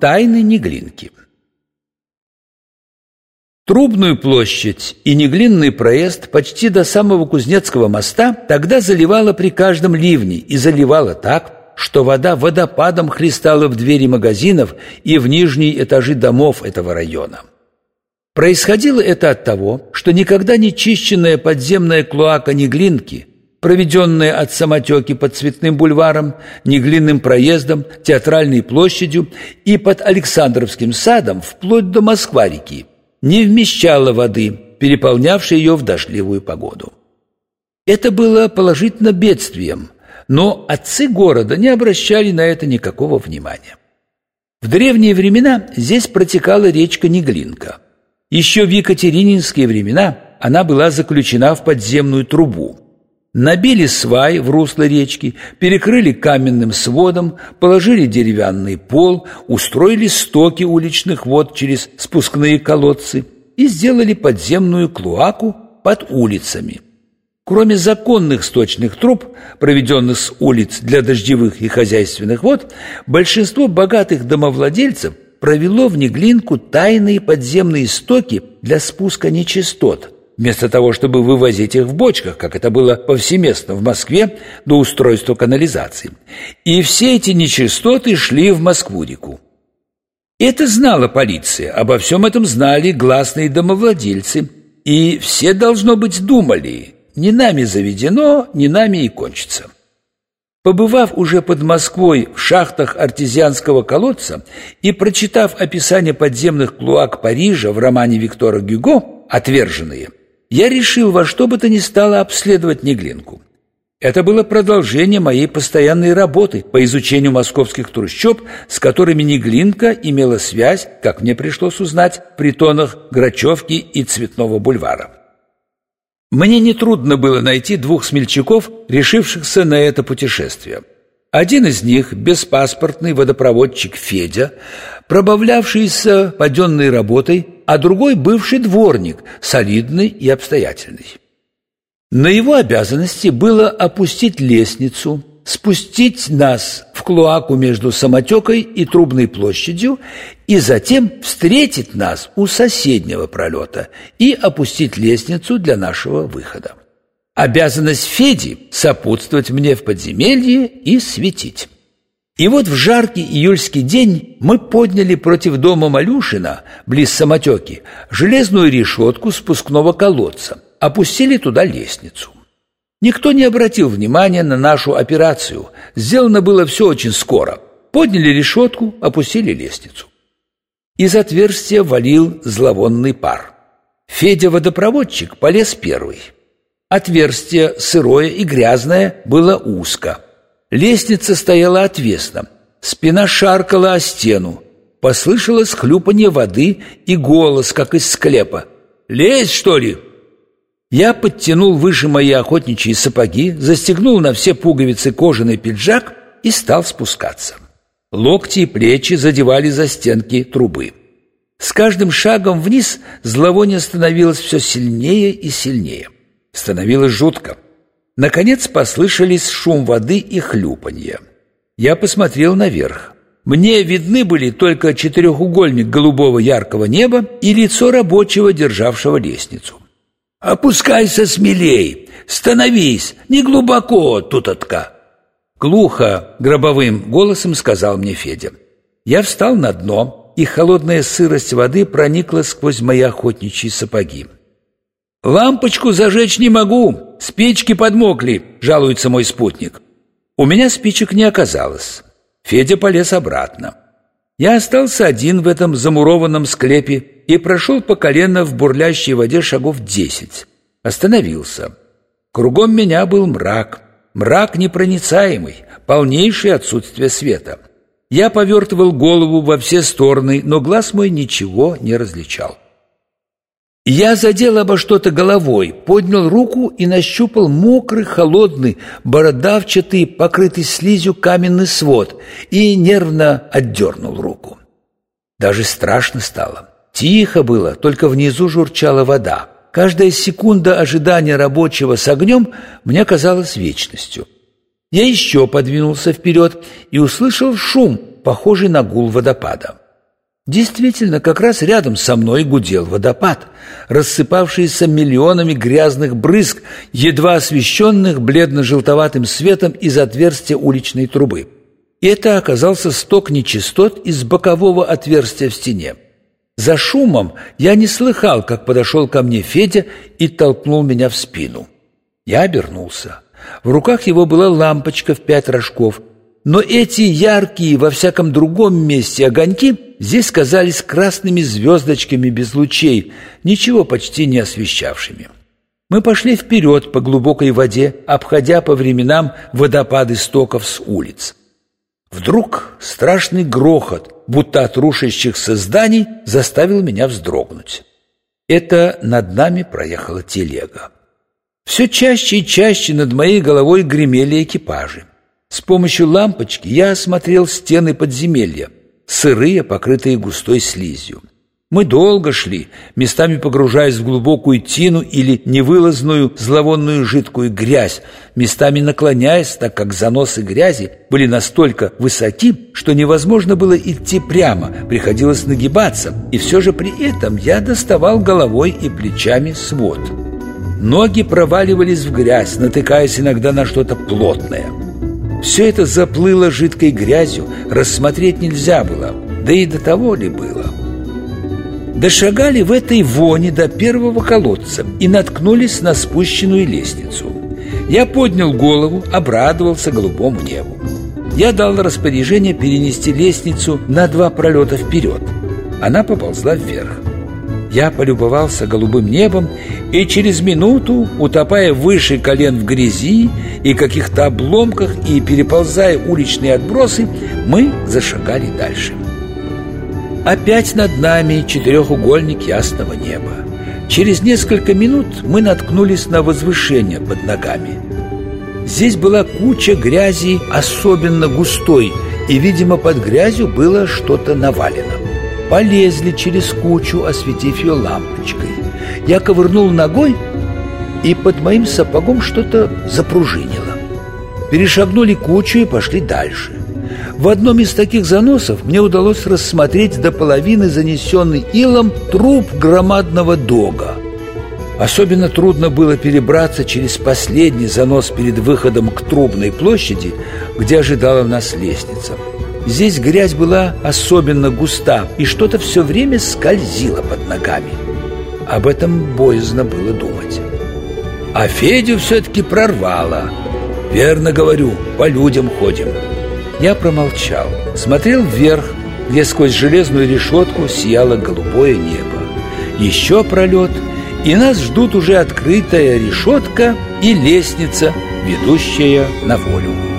Тайны Неглинки Трубную площадь и Неглинный проезд почти до самого Кузнецкого моста тогда заливало при каждом ливне и заливало так, что вода водопадом хлестала в двери магазинов и в нижние этажи домов этого района. Происходило это от того, что никогда не чищенная подземная клоака Неглинки проведенная от самотеки под Цветным бульваром, Неглинным проездом, Театральной площадью и под Александровским садом вплоть до Москва-реки, не вмещала воды, переполнявшей ее в дождливую погоду. Это было положительно бедствием, но отцы города не обращали на это никакого внимания. В древние времена здесь протекала речка Неглинка. Еще в Екатерининские времена она была заключена в подземную трубу – Набили свай в русло речки, перекрыли каменным сводом, положили деревянный пол, устроили стоки уличных вод через спускные колодцы и сделали подземную клуаку под улицами. Кроме законных сточных труб, проведенных с улиц для дождевых и хозяйственных вод, большинство богатых домовладельцев провело в Неглинку тайные подземные стоки для спуска нечистот – вместо того, чтобы вывозить их в бочках, как это было повсеместно в Москве до устройства канализации. И все эти нечистоты шли в Москву-реку. Это знала полиция, обо всем этом знали гласные домовладельцы, и все, должно быть, думали, не нами заведено, не нами и кончится. Побывав уже под Москвой в шахтах артезианского колодца и прочитав описание подземных клуак Парижа в романе Виктора Гюго «Отверженные», я решил во что бы то ни стало обследовать Неглинку. Это было продолжение моей постоянной работы по изучению московских трущоб, с которыми Неглинка имела связь, как мне пришлось узнать, в притонах Грачевки и Цветного бульвара. Мне нетрудно было найти двух смельчаков, решившихся на это путешествие. Один из них, беспаспортный водопроводчик Федя, пробавлявшийся паденной работой, а другой бывший дворник, солидный и обстоятельный. На его обязанности было опустить лестницу, спустить нас в клоаку между самотекой и трубной площадью и затем встретить нас у соседнего пролета и опустить лестницу для нашего выхода. Обязанность Феди – сопутствовать мне в подземелье и светить. И вот в жаркий июльский день мы подняли против дома Малюшина, близ самотеки, железную решетку спускного колодца, опустили туда лестницу. Никто не обратил внимания на нашу операцию. Сделано было все очень скоро. Подняли решетку, опустили лестницу. Из отверстия валил зловонный пар. Федя-водопроводчик полез первый. Отверстие, сырое и грязное, было узко. Лестница стояла отвесно, спина шаркала о стену. Послышалось хлюпанье воды и голос, как из склепа. «Лезь, что ли?» Я подтянул выше мои охотничьи сапоги, застегнул на все пуговицы кожаный пиджак и стал спускаться. Локти и плечи задевали за стенки трубы. С каждым шагом вниз зловоние становилось все сильнее и сильнее. Становилось жутко. Наконец послышались шум воды и хлюпанье. Я посмотрел наверх. Мне видны были только четырехугольник голубого яркого неба и лицо рабочего, державшего лестницу. «Опускайся смелей! Становись! Не глубоко, тутотка!» Глухо, гробовым голосом сказал мне Федя. Я встал на дно, и холодная сырость воды проникла сквозь мои охотничьи сапоги. «Лампочку зажечь не могу, спички подмокли», — жалуется мой спутник. У меня спичек не оказалось. Федя полез обратно. Я остался один в этом замурованном склепе и прошел по колено в бурлящей воде шагов десять. Остановился. Кругом меня был мрак. Мрак непроницаемый, полнейшее отсутствие света. Я повертывал голову во все стороны, но глаз мой ничего не различал. Я задел обо что-то головой, поднял руку и нащупал мокрый, холодный, бородавчатый, покрытый слизью каменный свод и нервно отдернул руку. Даже страшно стало. Тихо было, только внизу журчала вода. Каждая секунда ожидания рабочего с огнем мне казалась вечностью. Я еще подвинулся вперед и услышал шум, похожий на гул водопада. Действительно, как раз рядом со мной гудел водопад, рассыпавшийся миллионами грязных брызг, едва освещенных бледно-желтоватым светом из отверстия уличной трубы. И это оказался сток нечистот из бокового отверстия в стене. За шумом я не слыхал, как подошел ко мне Федя и толкнул меня в спину. Я обернулся. В руках его была лампочка в пять рожков, но эти яркие во всяком другом месте огоньки здесь казались красными звездочками без лучей, ничего почти не освещавшими. Мы пошли вперед по глубокой воде, обходя по временам водопады стоков с улиц. Вдруг страшный грохот, будто от рушащихся зданий, заставил меня вздрогнуть. Это над нами проехала телега. Все чаще и чаще над моей головой гремели экипажи. С помощью лампочки я осмотрел стены подземелья, сырые, покрытые густой слизью. Мы долго шли, местами погружаясь в глубокую тину или невылазную зловонную жидкую грязь, местами наклоняясь, так как заносы грязи были настолько высоки, что невозможно было идти прямо, приходилось нагибаться, и все же при этом я доставал головой и плечами свод. Ноги проваливались в грязь, натыкаясь иногда на что-то плотное – все это заплыло жидкой грязью, рассмотреть нельзя было, да и до того ли было. Дошагали в этой воне до первого колодца и наткнулись на спущенную лестницу. Я поднял голову, обрадовался голубому небу. Я дал распоряжение перенести лестницу на два пролета вперед. Она поползла вверх. Я полюбовался голубым небом и через минуту, утопая выше колен в грязи и каких-то обломках и переползая уличные отбросы, мы зашагали дальше. Опять над нами четырехугольник ясного неба. Через несколько минут мы наткнулись на возвышение под ногами. Здесь была куча грязи, особенно густой, и, видимо, под грязью было что-то навалено полезли через кучу, осветив ее лампочкой. Я ковырнул ногой, и под моим сапогом что-то запружинило. Перешагнули кучу и пошли дальше. В одном из таких заносов мне удалось рассмотреть до половины занесенный илом труп громадного дога. Особенно трудно было перебраться через последний занос перед выходом к Трубной площади, где ожидала нас лестница. Здесь грязь была особенно густа, и что-то все время скользило под ногами. Об этом боязно было думать. А Федю все-таки прорвало. Верно говорю, по людям ходим. Я промолчал, смотрел вверх, где сквозь железную решетку сияло голубое небо. Еще пролет, и нас ждут уже открытая решетка и лестница, ведущая на волю.